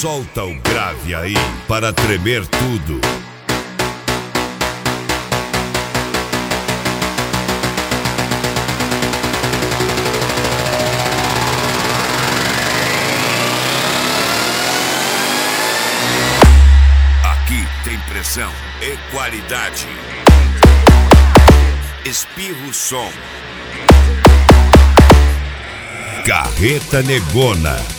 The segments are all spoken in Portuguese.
Solta o grave aí para tremer tudo. Aqui tem pressão e qualidade. Espirro som. Carreta Negona.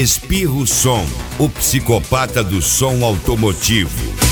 Espirro Som, o psicopata do som automotivo.